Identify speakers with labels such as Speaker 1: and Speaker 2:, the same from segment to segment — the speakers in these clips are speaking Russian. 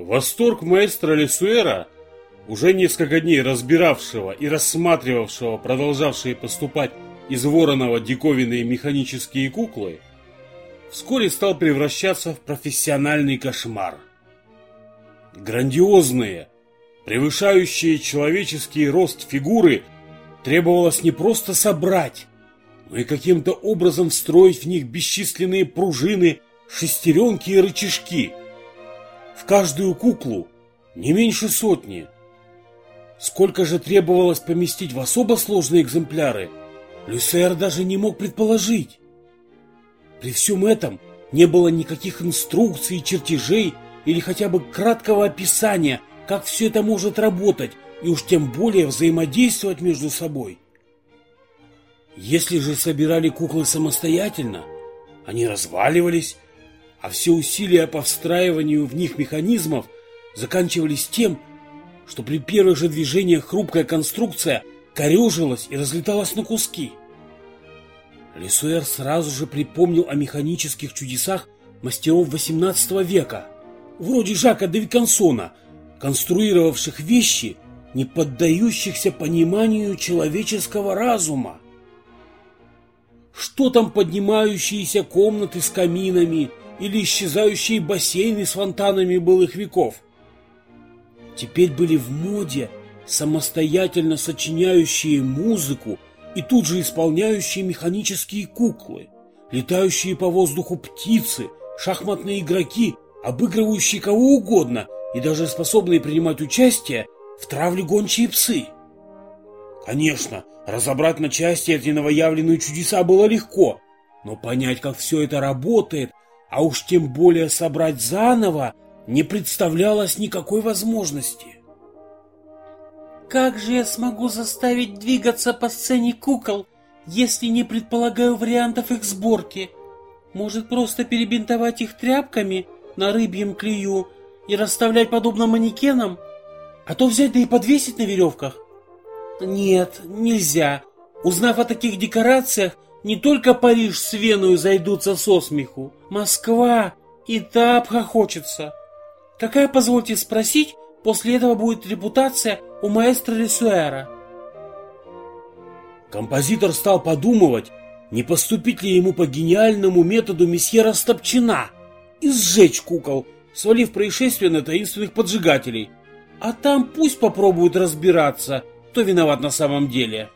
Speaker 1: Восторг маэстро Лесуэра, уже несколько дней разбиравшего и рассматривавшего продолжавшие поступать из Воронова диковинные механические куклы, вскоре стал превращаться в профессиональный кошмар. Грандиозные, превышающие человеческий рост фигуры требовалось не просто собрать, но и каким-то образом встроить в них бесчисленные пружины, шестеренки и рычажки. В каждую куклу не меньше сотни. Сколько же требовалось поместить в особо сложные экземпляры, Люсер даже не мог предположить. При всем этом не было никаких инструкций, чертежей или хотя бы краткого описания, как все это может работать, и уж тем более взаимодействовать между собой. Если же собирали куклы самостоятельно, они разваливались, а все усилия по встраиванию в них механизмов заканчивались тем, что при первых же движениях хрупкая конструкция корежилась и разлеталась на куски. Лесуэр сразу же припомнил о механических чудесах мастеров XVIII века, вроде Жака де Викансона, конструировавших вещи, не поддающихся пониманию человеческого разума. Что там поднимающиеся комнаты с каминами или исчезающие бассейны с фонтанами былых веков? Теперь были в моде самостоятельно сочиняющие музыку и тут же исполняющие механические куклы, летающие по воздуху птицы, шахматные игроки, обыгрывающие кого угодно и даже способные принимать участие в травле гончие псы. Конечно, разобрать на части эти новоявленные чудеса было легко, но понять, как все это работает, а уж тем более собрать заново, не представлялось никакой возможности.
Speaker 2: Как же я смогу заставить двигаться по сцене кукол, если не предполагаю вариантов их сборки? Может, просто перебинтовать их тряпками на рыбьем клею и расставлять подобно манекенам? А то взять да и подвесить на веревках? Нет, нельзя. Узнав о таких декорациях, не только Париж с Веной зайдутся со смеху. Москва и та обхохочется. Какая, позвольте спросить, после этого будет репутация у маэстро Ресуэра.
Speaker 1: Композитор стал подумывать, не поступить ли ему по гениальному методу месье Растопчина и сжечь кукол, свалив происшествие на таинственных поджигателей. А там пусть попробуют разбираться, кто виноват на самом деле.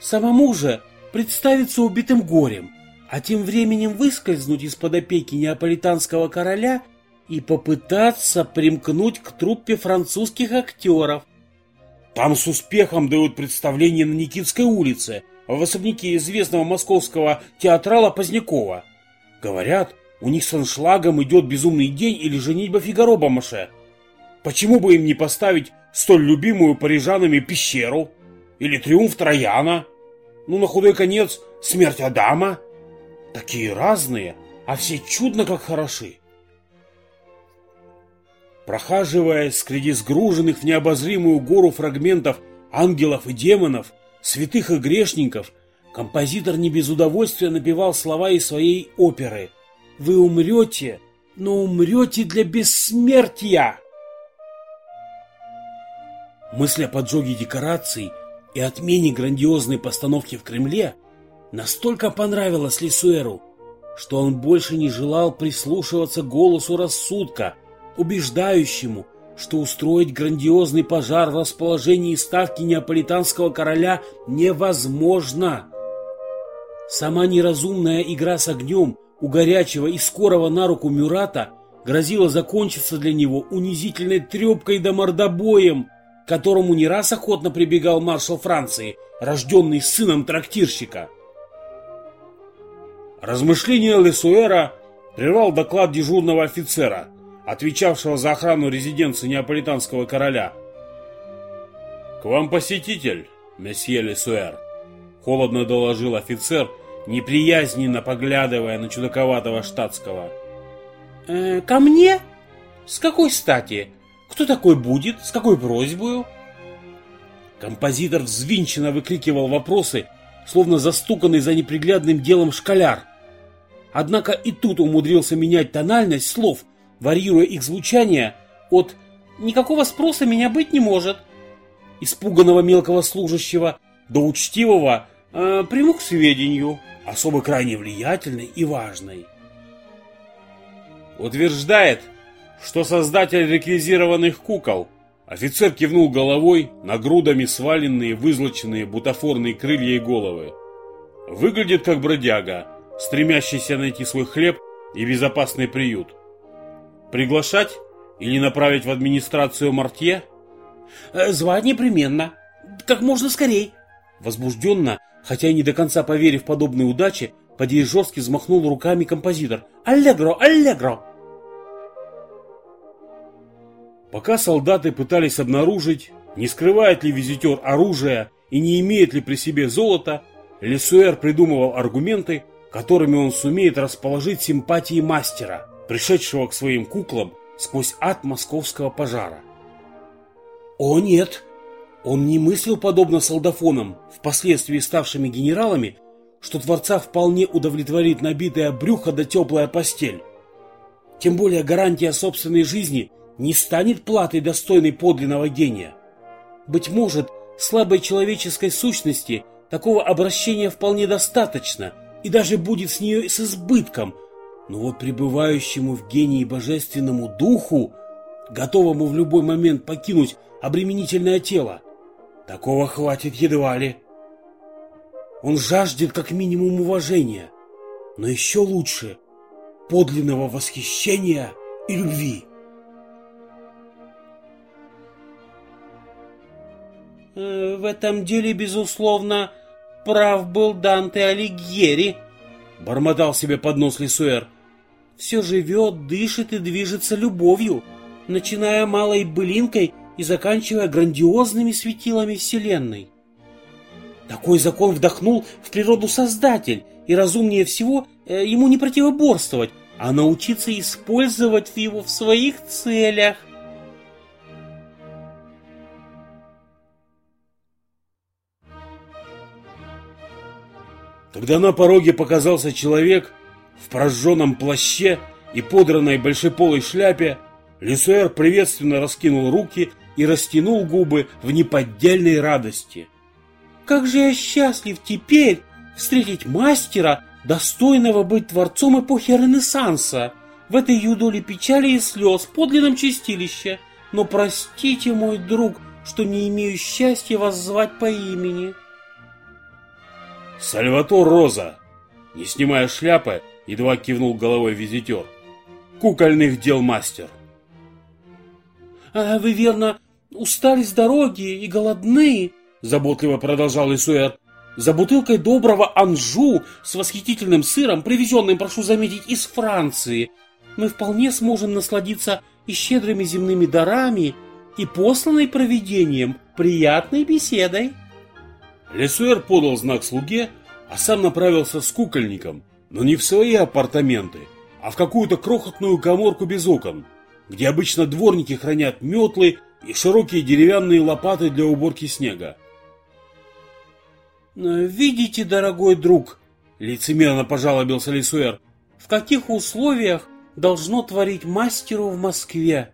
Speaker 2: Самому же представиться убитым горем, а тем временем выскользнуть из-под опеки неаполитанского короля – и попытаться примкнуть к труппе французских актеров.
Speaker 1: Там с успехом дают представление на Никитской улице, в особняке известного московского театрала Позднякова. Говорят, у них с аншлагом идет безумный день или женитьба Фигаро Бамаше. Почему бы им не поставить столь любимую парижанами пещеру? Или триумф Трояна? Ну, на худой конец, смерть Адама? Такие разные, а все чудно как хороши. Прохаживаясь среди сгруженных в необозримую гору фрагментов ангелов и демонов, святых и грешников, композитор не без удовольствия напевал слова из своей оперы «Вы умрете, но умрете для бессмертия!» Мысль о поджоге декораций и отмене грандиозной постановки в Кремле настолько понравилась Лисуэру, что он больше не желал прислушиваться голосу рассудка – убеждающему, что устроить грандиозный пожар в расположении ставки неаполитанского короля невозможно. Сама неразумная игра с огнем у горячего и скорого на руку Мюрата грозила закончиться для него унизительной трепкой да мордобоем, которому не раз охотно прибегал маршал Франции, рожденный сыном трактирщика. Размышления Лесуэра прервал доклад дежурного офицера – отвечавшего за охрану резиденции неаполитанского короля. «К вам посетитель, месье Лесуэр», — холодно доложил офицер, неприязненно поглядывая на чудаковатого штатского.
Speaker 2: «Э, «Ко мне? С какой стати? Кто такой будет? С какой просьбой?»
Speaker 1: Композитор взвинченно выкрикивал вопросы, словно застуканный за неприглядным делом школяр. Однако и тут умудрился менять тональность слов —
Speaker 2: варьируя их звучание от «никакого спроса меня быть не может», испуганного мелкого служащего, до учтивого э, «приму к сведению», особо крайне влиятельной и важной.
Speaker 1: Утверждает, что создатель реквизированных кукол Офицер кивнул головой на грудами сваленные, вызлоченные бутафорные крылья и головы. Выглядит как бродяга, стремящийся найти свой хлеб и безопасный приют. Приглашать или направить в администрацию Мартье?
Speaker 2: Э, звать непременно. Как можно скорей. Возбужденно, хотя и не до конца поверив подобной удаче, по-дирижерски взмахнул руками композитор. «Аллегро! Аллегро!»
Speaker 1: Пока солдаты пытались обнаружить, не скрывает ли визитер оружие и не имеет ли при себе золота, Лесуэр придумывал аргументы, которыми он сумеет расположить симпатии мастера, пришедшего к своим куклам сквозь ад московского пожара.
Speaker 2: О нет! Он не мыслил подобно солдафонам, впоследствии ставшими генералами, что Творца вполне удовлетворит набитое брюхо да теплая постель. Тем более гарантия собственной жизни не станет платой достойной подлинного гения. Быть может, слабой человеческой сущности такого обращения вполне достаточно и даже будет с нее с избытком, но вот пребывающему в гении божественному духу, готовому в любой момент покинуть обременительное тело, такого хватит едва ли. Он жаждет как минимум уважения, но еще лучше подлинного восхищения и любви. Э, в этом деле, безусловно, прав был Данте Алигьери, бормотал себе под нос Лисуэр. Все живет, дышит и движется любовью, начиная малой былинкой и заканчивая грандиозными светилами Вселенной. Такой закон вдохнул в природу Создатель, и разумнее всего э, ему не противоборствовать, а научиться использовать его в своих целях.
Speaker 1: Когда на пороге показался человек в прожженном плаще и подранной большеполой шляпе, Люсуэр приветственно раскинул руки и растянул губы в неподдельной радости.
Speaker 2: «Как же я счастлив теперь встретить мастера, достойного быть творцом эпохи Ренессанса, в этой юдоле печали и слез, подлинном чистилище. Но простите, мой друг, что не имею счастья вас звать по имени».
Speaker 1: «Сальватор Роза!» Не снимая шляпы, едва кивнул головой визитер. «Кукольных дел мастер!»
Speaker 2: «А вы, верно, устали с дороги и голодны?» Заботливо продолжал Исуэр. «За бутылкой доброго анжу с восхитительным сыром, привезенным, прошу заметить, из Франции, мы вполне сможем насладиться и щедрыми земными дарами, и посланной провидением приятной беседой».
Speaker 1: Лесуэр подал знак слуге, а сам направился с кукольником, но не в свои апартаменты, а в какую-то крохотную коморку без окон, где обычно дворники хранят метлы и широкие деревянные лопаты для уборки снега.
Speaker 2: «Видите, дорогой друг», — лицемерно пожалобился Лисуэр, — «в каких условиях должно творить мастеру в Москве?»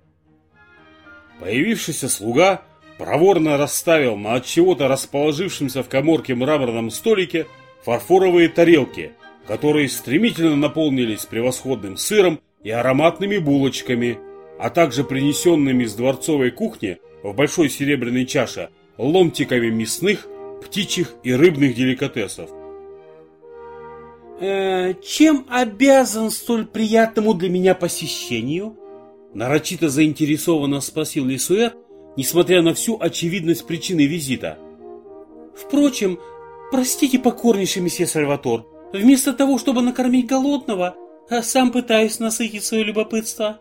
Speaker 1: Появившийся слуга проворно расставил на от чего-то расположившемся в коморке мраморном столике фарфоровые тарелки, которые стремительно наполнились превосходным сыром и ароматными булочками, а также принесенными с дворцовой кухни в большой серебряной чаше ломтиками мясных, птичьих и рыбных деликатесов.
Speaker 2: «Э, «Чем обязан столь приятному для меня посещению?» Нарочито заинтересованно спросил Лисуэр, несмотря на всю очевидность причины визита. Впрочем, простите покорнейший месье Сальватор, вместо того, чтобы накормить голодного, а сам пытаюсь насытить свое любопытство.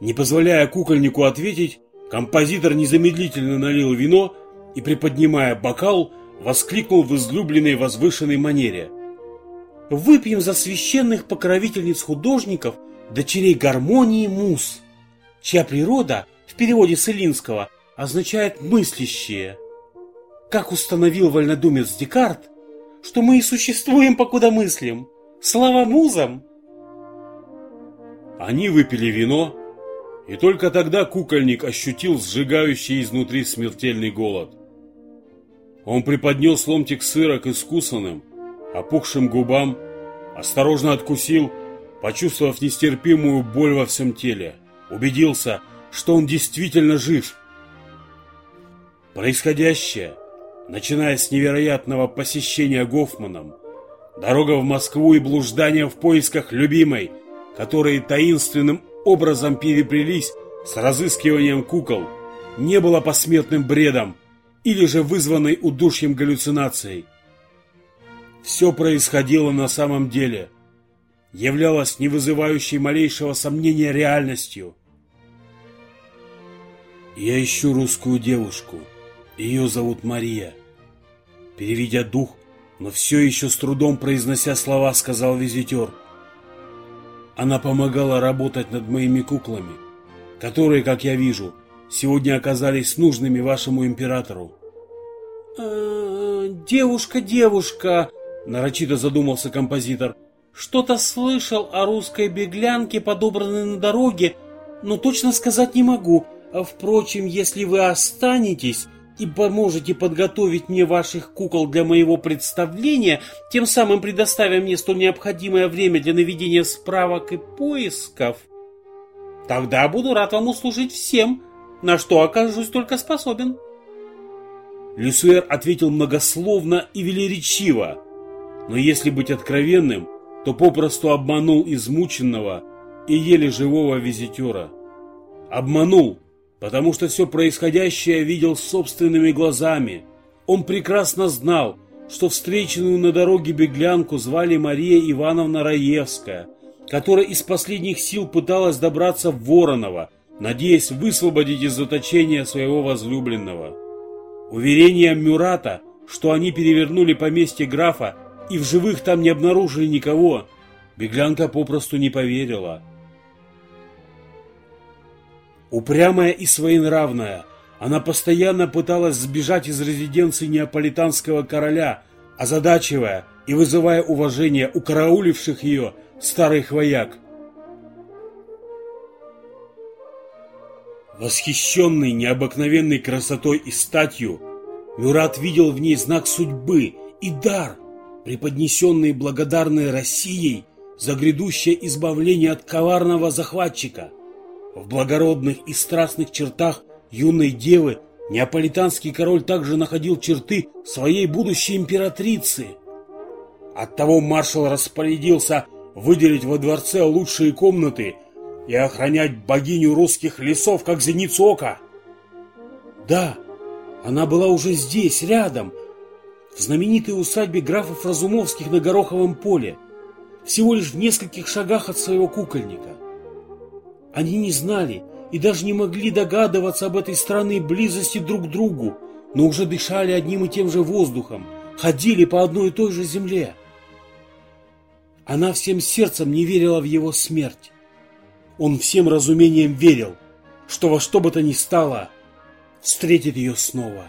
Speaker 1: Не позволяя кукольнику ответить, композитор незамедлительно налил вино и, приподнимая бокал, воскликнул в излюбленной возвышенной манере.
Speaker 2: «Выпьем за священных покровительниц художников, дочерей гармонии мус, чья природа в переводе с Илинского означает «мыслящие». Как установил вольнодумец Декарт, что мы и существуем, покуда мыслим. Слава музам!
Speaker 1: Они выпили вино, и только тогда кукольник ощутил сжигающий изнутри смертельный голод. Он приподнес ломтик сыра к искусанным, опухшим губам, осторожно откусил, почувствовав нестерпимую боль во всем теле, убедился, что он действительно жив. Происходящее, начиная с невероятного посещения Гофманом, дорога в Москву и блуждание в поисках любимой, которые таинственным образом переплелись с разыскиванием кукол, не было посмертным бредом или же вызванной удушьем галлюцинацией. Все происходило на самом деле, являлось не вызывающей малейшего сомнения реальностью. «Я ищу русскую девушку. Ее зовут Мария». Переведя дух, но все еще с трудом произнося слова, сказал визитер. Она помогала работать над моими куклами, которые, как я вижу, сегодня оказались нужными вашему императору.
Speaker 2: «Э, «Девушка, девушка!» – нарочито задумался композитор. «Что-то слышал о русской беглянке, подобранной на дороге, но точно сказать не могу. А впрочем, если вы останетесь и поможете подготовить мне ваших кукол для моего представления, тем самым предоставя мне столь необходимое время для наведения справок и поисков, тогда буду рад вам услужить всем, на что окажусь только способен».
Speaker 1: Люсуэр ответил многословно и велеречиво, но если быть откровенным, то попросту обманул измученного и еле живого визитера. Обманул, потому что все происходящее видел собственными глазами. Он прекрасно знал, что встреченную на дороге беглянку звали Мария Ивановна Раевская, которая из последних сил пыталась добраться в Воронова, надеясь высвободить из заточения своего возлюбленного. Уверение Мюрата, что они перевернули поместье графа и в живых там не обнаружили никого, беглянка попросту не поверила. Упрямая и своенравная, она постоянно пыталась сбежать из резиденции неаполитанского короля, озадачивая и вызывая уважение у карауливших ее старых вояк. Восхищенный необыкновенной красотой и статью, Мюрат видел в ней знак судьбы и дар, преподнесенный благодарной Россией за грядущее избавление от коварного захватчика. В благородных и страстных чертах юной девы неаполитанский король также находил черты своей будущей императрицы. Оттого маршал распорядился выделить во дворце лучшие комнаты – и охранять богиню русских лесов, как зеницу ока. Да, она была уже здесь, рядом, в знаменитой усадьбе графов Разумовских на Гороховом поле, всего лишь в нескольких шагах от своего кукольника. Они не знали и даже не могли догадываться об этой странной близости друг к другу, но уже дышали одним и тем же воздухом, ходили по одной и той же земле. Она всем сердцем не верила в его смерть. Он всем разумением верил, что во что бы то ни стало встретит ее снова.